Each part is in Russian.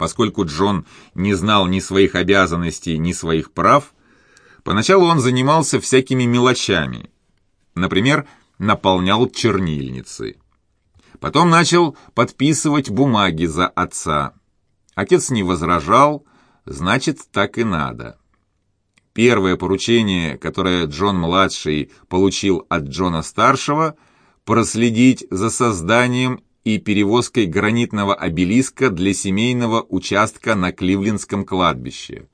Поскольку Джон не знал ни своих обязанностей, ни своих прав, поначалу он занимался всякими мелочами. Например, наполнял чернильницы. Потом начал подписывать бумаги за отца. Отец не возражал, значит, так и надо. Первое поручение, которое Джон-младший получил от Джона-старшего, проследить за созданием и перевозкой гранитного обелиска для семейного участка на Кливлендском кладбище.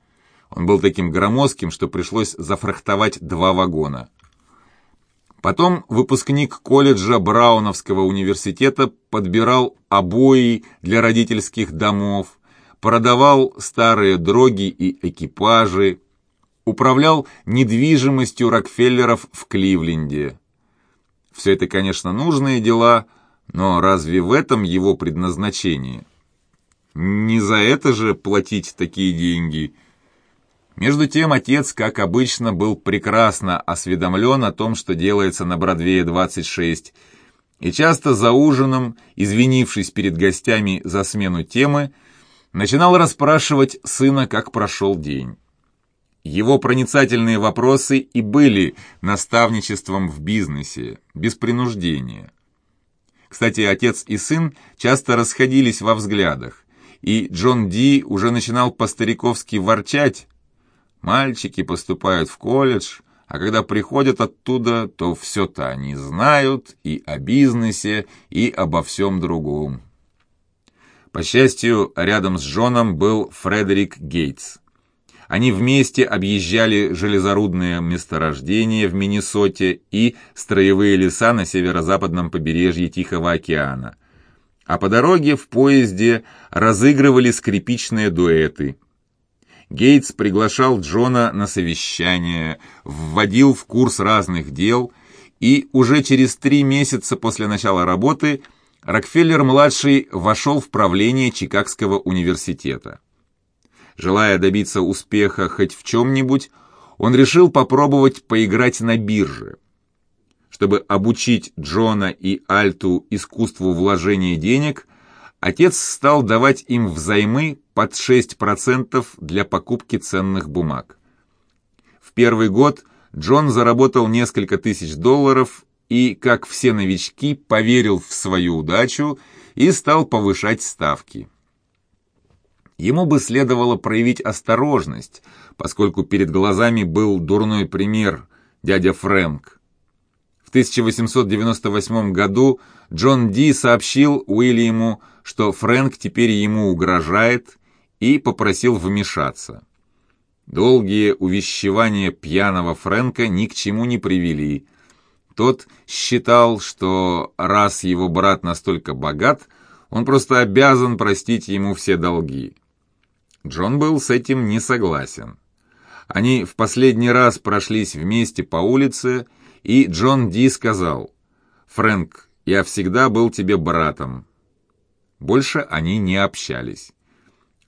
Он был таким громоздким, что пришлось зафрахтовать два вагона. Потом выпускник колледжа Брауновского университета подбирал обои для родительских домов, продавал старые дроги и экипажи, управлял недвижимостью Рокфеллеров в Кливленде. Все это, конечно, нужные дела, но разве в этом его предназначение? Не за это же платить такие деньги – между тем отец, как обычно, был прекрасно осведомлен о том, что делается на Бродвее 26, и часто за ужином, извинившись перед гостями за смену темы, начинал расспрашивать сына, как прошел день. Его проницательные вопросы и были наставничеством в бизнесе, без принуждения. Кстати, отец и сын часто расходились во взглядах, и Джон Ди уже начинал по-стариковски ворчать, Мальчики поступают в колледж, а когда приходят оттуда, то все-то они знают и о бизнесе, и обо всем другом. По счастью, рядом с Джоном был Фредерик Гейтс. Они вместе объезжали железорудные месторождения в Миннесоте и строевые леса на северо-западном побережье Тихого океана. А по дороге в поезде разыгрывали скрипичные дуэты – Гейтс приглашал Джона на совещание, вводил в курс разных дел, и уже через три месяца после начала работы Рокфеллер-младший вошел в правление Чикагского университета. Желая добиться успеха хоть в чем-нибудь, он решил попробовать поиграть на бирже. Чтобы обучить Джона и Альту искусству вложения денег, отец стал давать им взаймы под 6% для покупки ценных бумаг. В первый год Джон заработал несколько тысяч долларов и, как все новички, поверил в свою удачу и стал повышать ставки. Ему бы следовало проявить осторожность, поскольку перед глазами был дурной пример дядя Фрэнк. В 1898 году Джон Ди сообщил Уильяму, что Фрэнк теперь ему угрожает и попросил вмешаться. Долгие увещевания пьяного Фрэнка ни к чему не привели. Тот считал, что раз его брат настолько богат, он просто обязан простить ему все долги. Джон был с этим не согласен. Они в последний раз прошлись вместе по улице, и Джон Ди сказал, «Фрэнк, я всегда был тебе братом». Больше они не общались.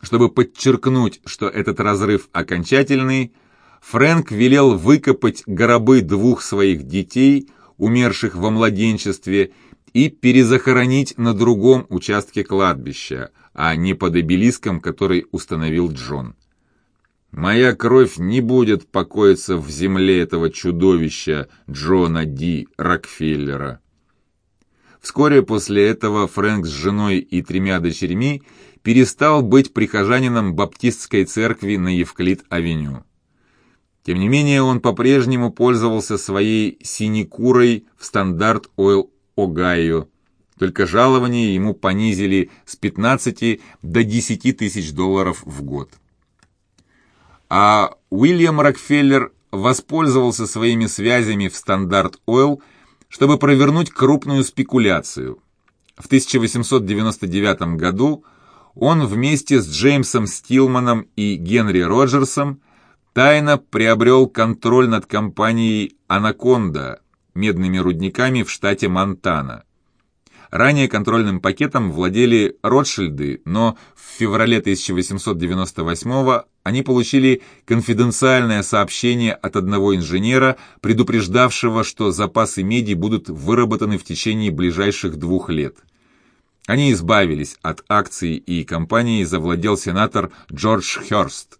Чтобы подчеркнуть, что этот разрыв окончательный, Фрэнк велел выкопать гробы двух своих детей, умерших во младенчестве, и перезахоронить на другом участке кладбища, а не под обелиском, который установил Джон. «Моя кровь не будет покоиться в земле этого чудовища Джона Ди Рокфеллера». Вскоре после этого Фрэнк с женой и тремя дочерьми перестал быть прихожанином баптистской церкви на Евклид-авеню. Тем не менее, он по-прежнему пользовался своей синекурой в стандарт Ойл Огайо, только жалование ему понизили с 15 до 10 тысяч долларов в год. А Уильям Рокфеллер воспользовался своими связями в Стандарт Ойл, чтобы провернуть крупную спекуляцию. В 1899 году он вместе с Джеймсом Стилманом и Генри Роджерсом тайно приобрел контроль над компанией «Анаконда» медными рудниками в штате Монтана. Ранее контрольным пакетом владели Ротшильды, но в феврале 1898 они получили конфиденциальное сообщение от одного инженера, предупреждавшего, что запасы меди будут выработаны в течение ближайших двух лет. Они избавились от акций и компании завладел сенатор Джордж Хёрст.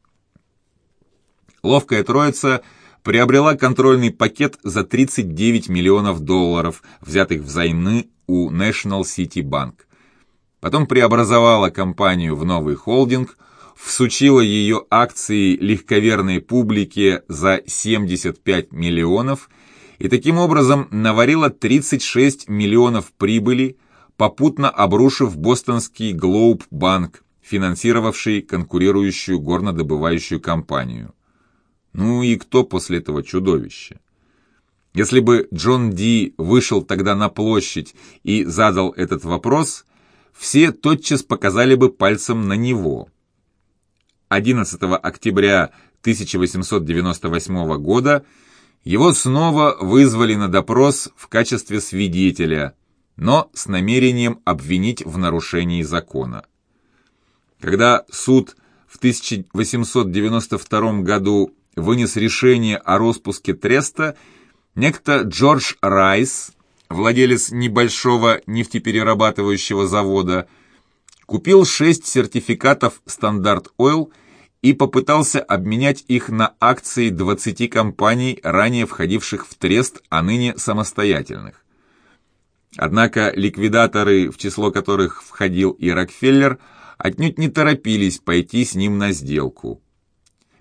Ловкая троица приобрела контрольный пакет за 39 миллионов долларов, взятых взаймы у National City Bank. Потом преобразовала компанию в новый холдинг, всучила ее акции легковерной публике за 75 миллионов и таким образом наварила 36 миллионов прибыли, попутно обрушив бостонский Глоуб Банк, финансировавший конкурирующую горнодобывающую компанию. Ну и кто после этого чудовище? Если бы Джон Ди вышел тогда на площадь и задал этот вопрос, все тотчас показали бы пальцем на него. 11 октября 1898 года его снова вызвали на допрос в качестве свидетеля, но с намерением обвинить в нарушении закона. Когда суд в 1892 году вынес решение о распуске треста, некто Джордж Райс, владелец небольшого нефтеперерабатывающего завода, купил шесть сертификатов «Стандарт Ойл» и попытался обменять их на акции 20 компаний, ранее входивших в трест, а ныне самостоятельных. Однако ликвидаторы, в число которых входил и Рокфеллер, отнюдь не торопились пойти с ним на сделку.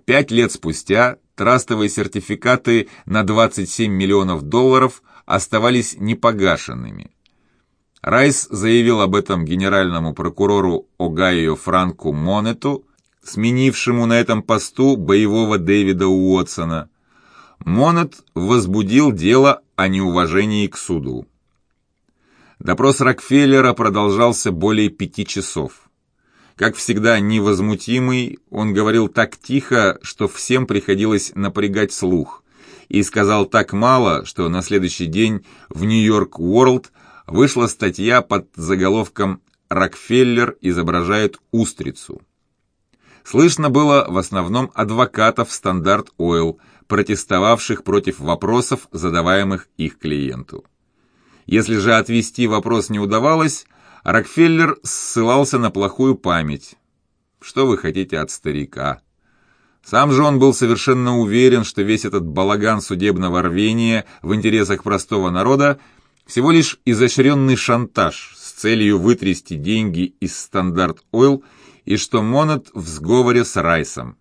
Пять лет спустя трастовые сертификаты на 27 миллионов долларов оставались непогашенными. Райс заявил об этом генеральному прокурору Огайо Франку Монету, сменившему на этом посту боевого Дэвида Уотсона. Монет возбудил дело о неуважении к суду. Допрос Рокфеллера продолжался более пяти часов. Как всегда невозмутимый, он говорил так тихо, что всем приходилось напрягать слух, и сказал так мало, что на следующий день в «Нью-Йорк Уорлд» вышла статья под заголовком «Рокфеллер изображает устрицу». Слышно было в основном адвокатов «Стандарт Ойл», протестовавших против вопросов, задаваемых их клиенту. Если же отвести вопрос не удавалось, Рокфеллер ссылался на плохую память. Что вы хотите от старика? Сам же он был совершенно уверен, что весь этот балаган судебного рвения в интересах простого народа всего лишь изощренный шантаж с целью вытрясти деньги из Стандарт Ойл и что Монет в сговоре с Райсом.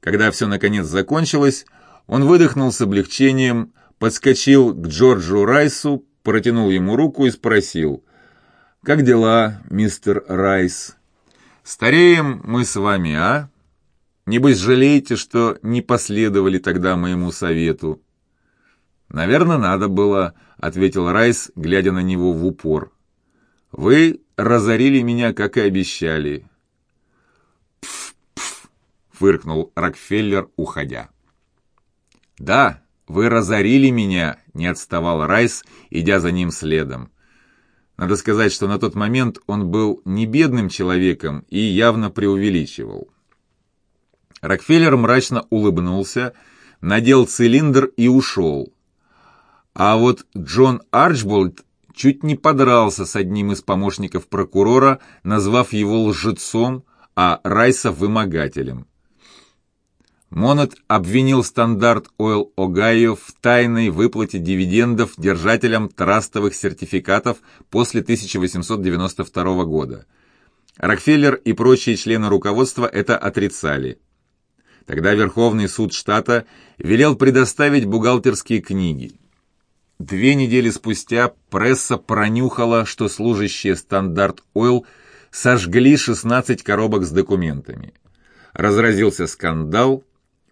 Когда все наконец закончилось, он выдохнул с облегчением, подскочил к Джорджу Райсу, протянул ему руку и спросил – как дела, мистер Райс? Стареем мы с вами, а? Небось, жалеете, что не последовали тогда моему совету?» «Наверное, надо было», — ответил Райс, глядя на него в упор. «Вы разорили меня, как и обещали». «Пф-пф», — фыркнул Рокфеллер, уходя. «Да, вы разорили меня», — не отставал Райс, идя за ним следом. Надо сказать, что на тот момент он был не бедным человеком и явно преувеличивал. Рокфеллер мрачно улыбнулся, надел цилиндр и ушел. А вот Джон Арчболд чуть не подрался с одним из помощников прокурора, назвав его лжецом, а Райса вымогателем. Монет обвинил Стандарт Ойл Огайо в тайной выплате дивидендов держателям трастовых сертификатов после 1892 года. Рокфеллер и прочие члены руководства это отрицали. Тогда Верховный суд штата велел предоставить бухгалтерские книги. Две недели спустя пресса пронюхала, что служащие Стандарт Ойл сожгли 16 коробок с документами. Разразился скандал,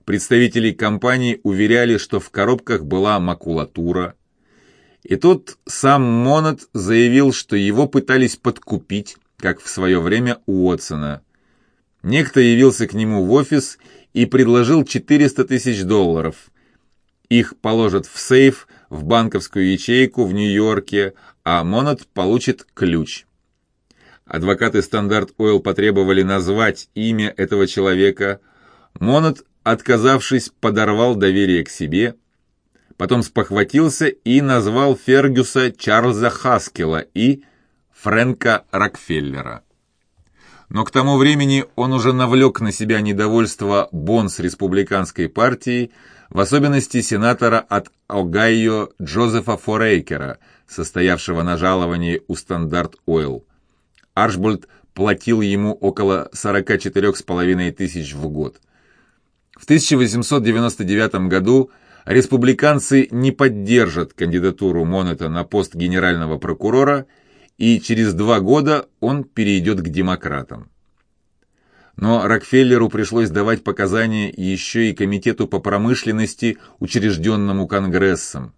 Представители компании уверяли, что в коробках была макулатура. И тут сам Монет заявил, что его пытались подкупить, как в свое время Уотсона. Некто явился к нему в офис и предложил 400 тысяч долларов. Их положат в сейф, в банковскую ячейку в Нью-Йорке, а Монет получит ключ. Адвокаты Стандарт Ойл потребовали назвать имя этого человека. Монет отказавшись, подорвал доверие к себе, потом спохватился и назвал Фергюса Чарльза Хаскела и... Фрэнка Рокфеллера. Но к тому времени он уже навлек на себя недовольство бонз республиканской партии, в особенности сенатора от Огайо Джозефа Форейкера, состоявшего на жаловании у Стандарт Ойл. Арчболд платил ему около 44,5 тысяч в год. В 1899 году республиканцы не поддержат кандидатуру Монета на пост генерального прокурора, и через два года он перейдет к демократам. Но Рокфеллеру пришлось давать показания еще и Комитету по промышленности, учрежденному Конгрессом.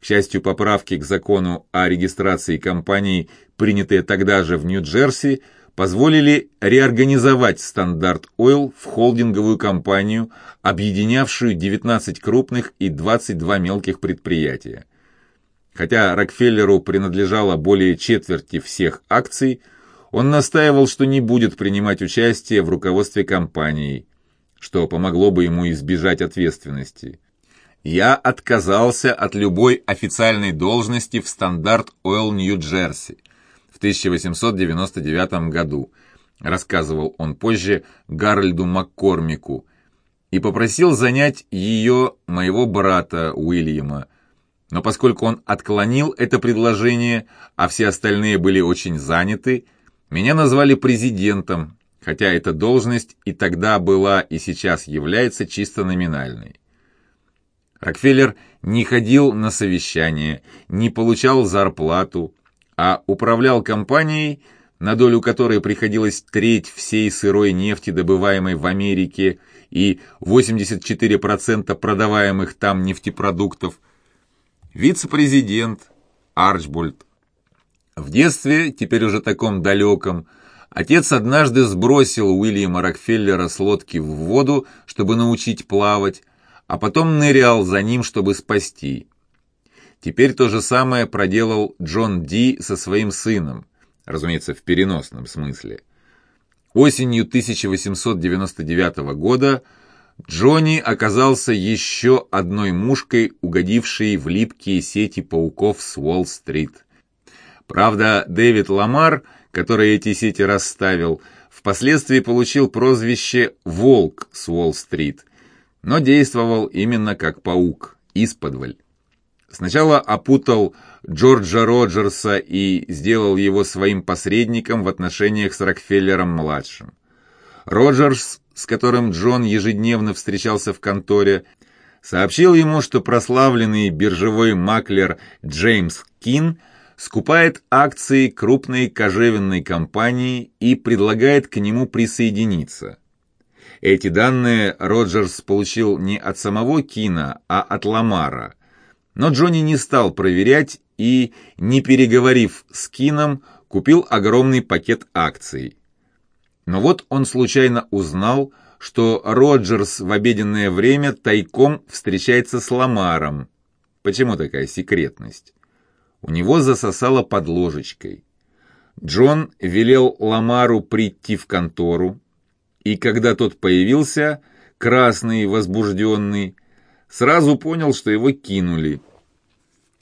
К счастью, поправки к закону о регистрации компаний, принятые тогда же в Нью-Джерси, позволили реорганизовать Стандарт Ойл в холдинговую компанию, объединявшую 19 крупных и 22 мелких предприятия. Хотя Рокфеллеру принадлежало более четверти всех акций, он настаивал, что не будет принимать участие в руководстве компанией, что помогло бы ему избежать ответственности. «Я отказался от любой официальной должности в Стандарт Ойл Нью-Джерси 1899 году», рассказывал он позже Гарольду Маккормику, и попросил занять ее моего брата Уильяма, но поскольку он отклонил это предложение, а все остальные были очень заняты, меня назвали президентом, хотя эта должность и тогда была, и сейчас является чисто номинальной. Рокфеллер не ходил на совещания, не получал зарплату, а управлял компанией, на долю которой приходилось треть всей сырой нефти, добываемой в Америке, и 84% продаваемых там нефтепродуктов, вице-президент Арчбольд. В детстве, теперь уже таком далеком, отец однажды сбросил Уильяма Рокфеллера с лодки в воду, чтобы научить плавать, а потом нырял за ним, чтобы спасти. Теперь то же самое проделал Джон Ди со своим сыном, разумеется, в переносном смысле. Осенью 1899 года Джонни оказался еще одной мушкой, угодившей в липкие сети пауков с Уолл-стрит. Правда, Дэвид Ламар, который эти сети расставил, впоследствии получил прозвище «Волк с Уолл-стрит», но действовал именно как паук, исподволь. Сначала опутал Джорджа Роджерса и сделал его своим посредником в отношениях с Рокфеллером-младшим. Роджерс с которым Джон ежедневно встречался в конторе, сообщил ему, что прославленный биржевой маклер Джеймс Кин скупает акции крупной кожевенной компании и предлагает к нему присоединиться. Эти данные Роджерс получил не от самого Кина, а от Ламара. Но Джонни не стал проверять и, не переговорив с Кином, купил огромный пакет акций. Но вот он случайно узнал, что Роджерс в обеденное время тайком встречается с Ламаром. Почему такая секретность? У него засосало под ложечкой. Джон велел Ламару прийти в контору, и когда тот появился, красный возбужденный, сразу понял, что его кинули.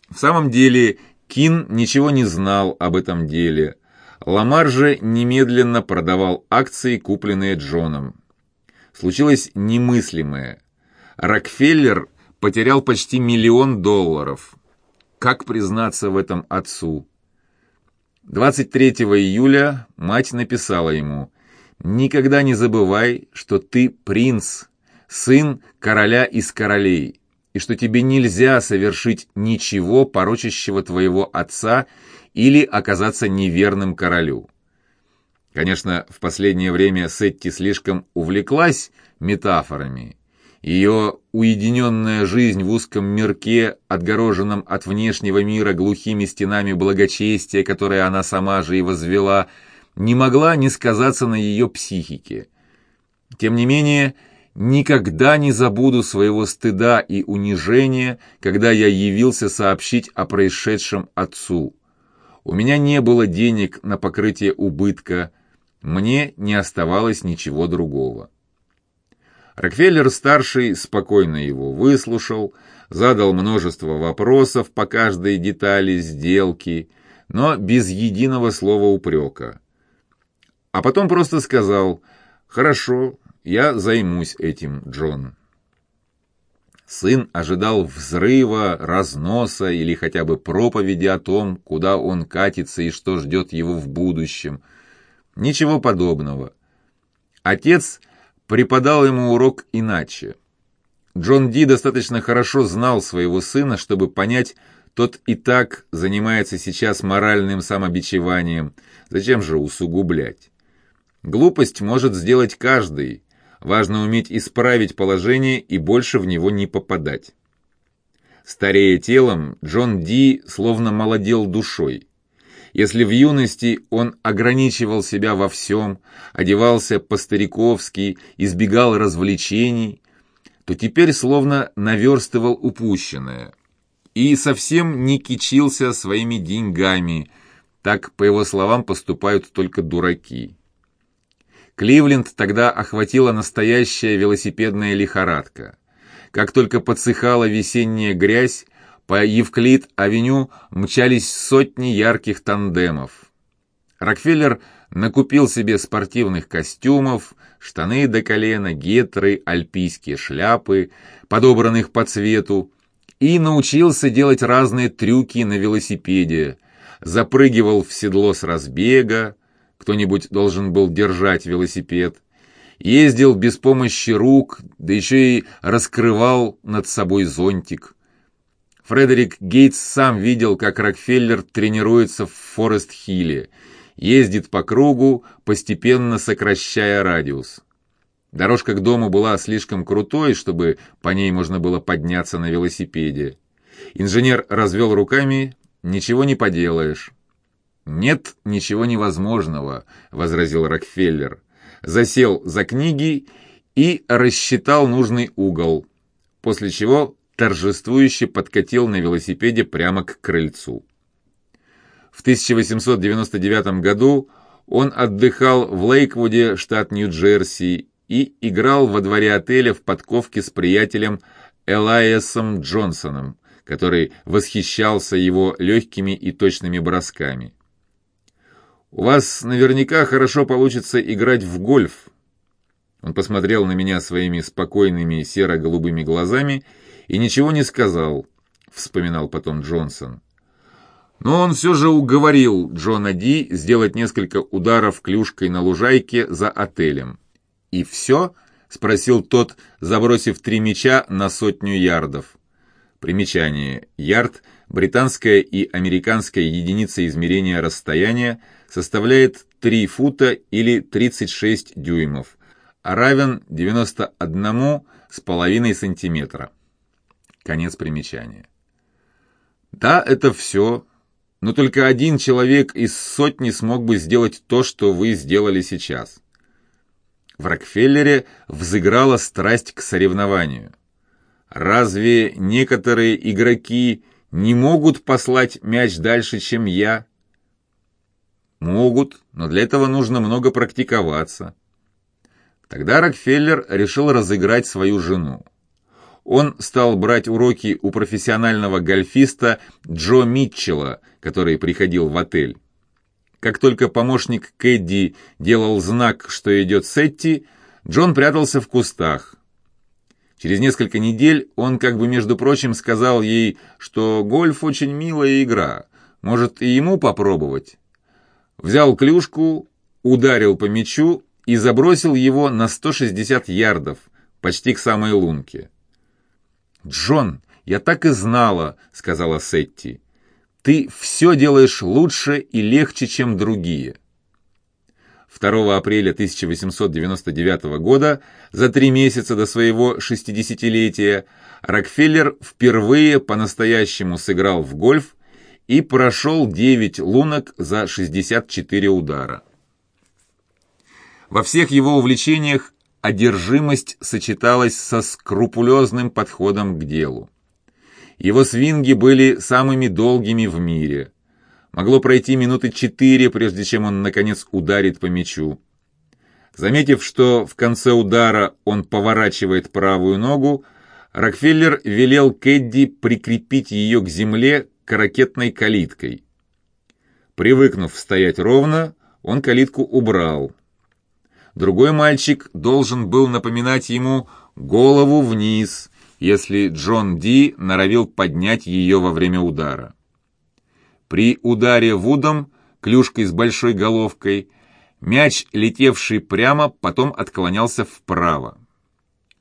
В самом деле Кин ничего не знал об этом деле, Ламар же немедленно продавал акции, купленные Джоном. Случилось немыслимое. Рокфеллер потерял почти миллион долларов. Как признаться в этом отцу? 23 июля мать написала ему «Никогда не забывай, что ты принц, сын короля из королей, и что тебе нельзя совершить ничего, порочащего твоего отца или оказаться неверным королю. Конечно, в последнее время Сетти слишком увлеклась метафорами. Ее уединенная жизнь в узком мирке, отгороженном от внешнего мира глухими стенами благочестия, которые она сама же и возвела, не могла не сказаться на ее психике. Тем не менее, никогда не забуду своего стыда и унижения, когда я явился сообщить о происшедшем отцу. У меня не было денег на покрытие убытка, мне не оставалось ничего другого. Рокфеллер-старший спокойно его выслушал, задал множество вопросов по каждой детали сделки, но без единого слова упрека. А потом просто сказал «Хорошо, я займусь этим, Джон». Сын ожидал взрыва, разноса или хотя бы проповеди о том, куда он катится и что ждет его в будущем. Ничего подобного. Отец преподал ему урок иначе. Джон Ди достаточно хорошо знал своего сына, чтобы понять, тот и так занимается сейчас моральным самобичеванием. Зачем же усугублять? Глупость может сделать каждый, Важно уметь исправить положение и больше в него не попадать. Старея телом, Джон Ди словно молодел душой. Если в юности он ограничивал себя во всем, одевался по-стариковски, избегал развлечений, то теперь словно наверстывал упущенное. И совсем не кичился своими деньгами, так, по его словам, поступают только дураки. Кливленд тогда охватила настоящая велосипедная лихорадка. Как только подсыхала весенняя грязь, по Евклид-авеню мчались сотни ярких тандемов. Рокфеллер накупил себе спортивных костюмов, штаны до колена, гетры, альпийские шляпы, подобранных по цвету, и научился делать разные трюки на велосипеде, запрыгивал в седло с разбега, кто-нибудь должен был держать велосипед, ездил без помощи рук, да еще и раскрывал над собой зонтик. Фредерик Гейтс сам видел, как Рокфеллер тренируется в Форест-Хилле, ездит по кругу, постепенно сокращая радиус. Дорожка к дому была слишком крутой, чтобы по ней можно было подняться на велосипеде. Инженер развел руками, ничего не поделаешь. «Нет ничего невозможного», — возразил Рокфеллер. Засел за книги и рассчитал нужный угол, после чего торжествующе подкатил на велосипеде прямо к крыльцу. В 1899 году он отдыхал в Лейквуде, штат Нью-Джерси, и играл во дворе отеля в подковке с приятелем Элайасом Джонсоном, который восхищался его легкими и точными бросками. «У вас наверняка хорошо получится играть в гольф». Он посмотрел на меня своими спокойными серо-голубыми глазами и ничего не сказал, вспоминал потом Джонсон. Но он все же уговорил Джона Ди сделать несколько ударов клюшкой на лужайке за отелем. «И все?» — спросил тот, забросив три мяча на сотню ярдов. Примечание. Ярд — британская и американская единица измерения расстояния, составляет 3 фута или 36 дюймов, а равен 91 с половиной сантиметра. Конец примечания. Да, это все, но только один человек из сотни смог бы сделать то, что вы сделали сейчас. В Рокфеллере взыграла страсть к соревнованию. Разве некоторые игроки не могут послать мяч дальше, чем я? Могут, но для этого нужно много практиковаться. Тогда Рокфеллер решил разыграть свою жену. Он стал брать уроки у профессионального гольфиста Джо Митчелла, который приходил в отель. Как только помощник Кэдди делал знак, что идет Сетти, Джон прятался в кустах. Через несколько недель он, как бы между прочим, сказал ей, что гольф очень милая игра, может и ему попробовать взял клюшку, ударил по мячу и забросил его на 160 ярдов, почти к самой лунке. «Джон, я так и знала», — сказала Сетти. «Ты все делаешь лучше и легче, чем другие». 2 апреля 1899 года, за три месяца до своего 60-летия, Рокфеллер впервые по-настоящему сыграл в гольф и прошел 9 лунок за 64 удара. Во всех его увлечениях одержимость сочеталась со скрупулезным подходом к делу. Его свинги были самыми долгими в мире. Могло пройти минуты четыре, прежде чем он, наконец, ударит по мячу. Заметив, что в конце удара он поворачивает правую ногу, Рокфеллер велел Кэдди прикрепить ее к земле ракетной калиткой. Привыкнув стоять ровно, он калитку убрал. Другой мальчик должен был напоминать ему голову вниз, если Джон Ди норовил поднять ее во время удара. При ударе вудом, клюшкой с большой головкой, мяч, летевший прямо, потом отклонялся вправо.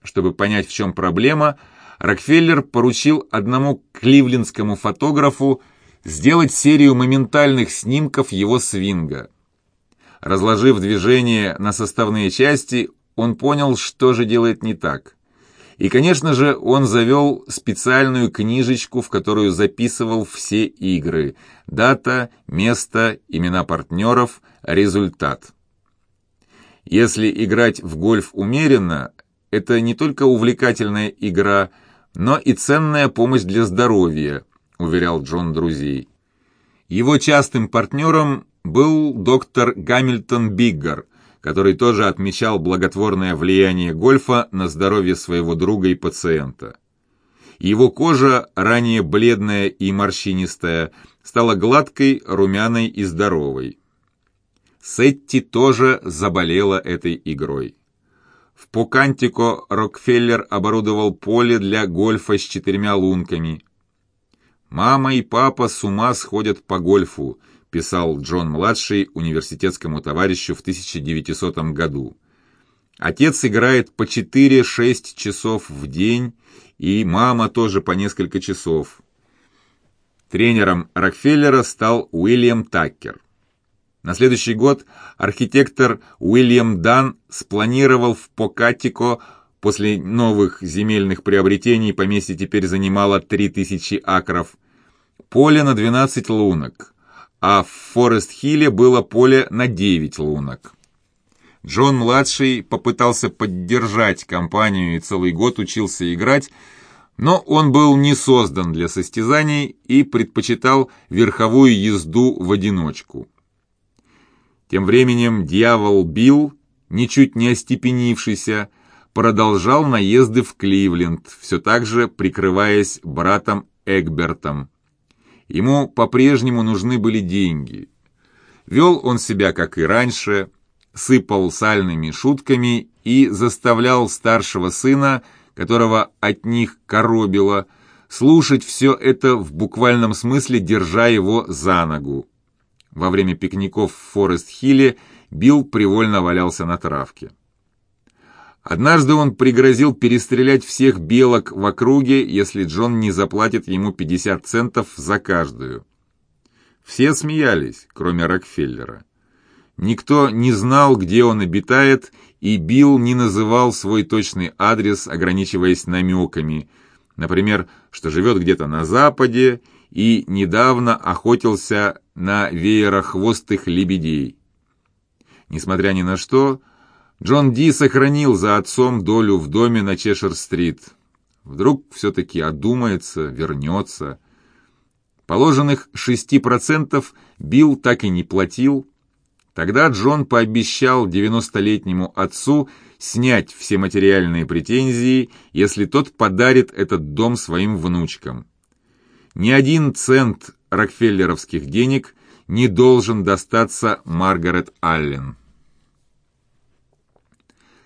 Чтобы понять, в чем проблема, Рокфеллер поручил одному кливлендскому фотографу сделать серию моментальных снимков его свинга. Разложив движение на составные части, он понял, что же делает не так. И, конечно же, он завел специальную книжечку, в которую записывал все игры. Дата, место, имена партнеров, результат. Если играть в гольф умеренно, это не только увлекательная игра, но и ценная помощь для здоровья, уверял Джон друзей. Его частым партнером был доктор Гамильтон Биггар, который тоже отмечал благотворное влияние гольфа на здоровье своего друга и пациента. Его кожа, ранее бледная и морщинистая, стала гладкой, румяной и здоровой. Сетти тоже заболела этой игрой. В Покантико Рокфеллер оборудовал поле для гольфа с четырьмя лунками. «Мама и папа с ума сходят по гольфу», писал Джон-младший университетскому товарищу в 1900 году. Отец играет по 4-6 часов в день, и мама тоже по несколько часов. Тренером Рокфеллера стал Уильям Таккер. На следующий год архитектор Уильям Дан спланировал в Покатико после новых земельных приобретений поместье теперь занимало 3000 акров, поле на 12 лунок, а в Форест-Хилле было поле на 9 лунок. Джон-младший попытался поддержать компанию и целый год учился играть, но он был не создан для состязаний и предпочитал верховую езду в одиночку. Тем временем дьявол Билл, ничуть не остепенившийся, продолжал наезды в Кливленд, все так же прикрываясь братом Эгбертом. Ему по-прежнему нужны были деньги. Вел он себя, как и раньше, сыпал сальными шутками и заставлял старшего сына, которого от них коробило, слушать все это в буквальном смысле, держа его за ногу. Во время пикников в Форест-Хилле Билл привольно валялся на травке. Однажды он пригрозил перестрелять всех белок в округе, если Джон не заплатит ему 50 центов за каждую. Все смеялись, кроме Рокфеллера. Никто не знал, где он обитает, и Билл не называл свой точный адрес, ограничиваясь намеками. Например, что живет где-то на западе и недавно охотился на веерохвостых лебедей. Несмотря ни на что, Джон Ди сохранил за отцом долю в доме на Чешир-стрит. Вдруг все-таки одумается, вернется. Положенных 6% Билл так и не платил. Тогда Джон пообещал 90-летнему отцу снять все материальные претензии, если тот подарит этот дом своим внучкам. Ни один цент рокфеллеровских денег не должен достаться Маргарет Аллен.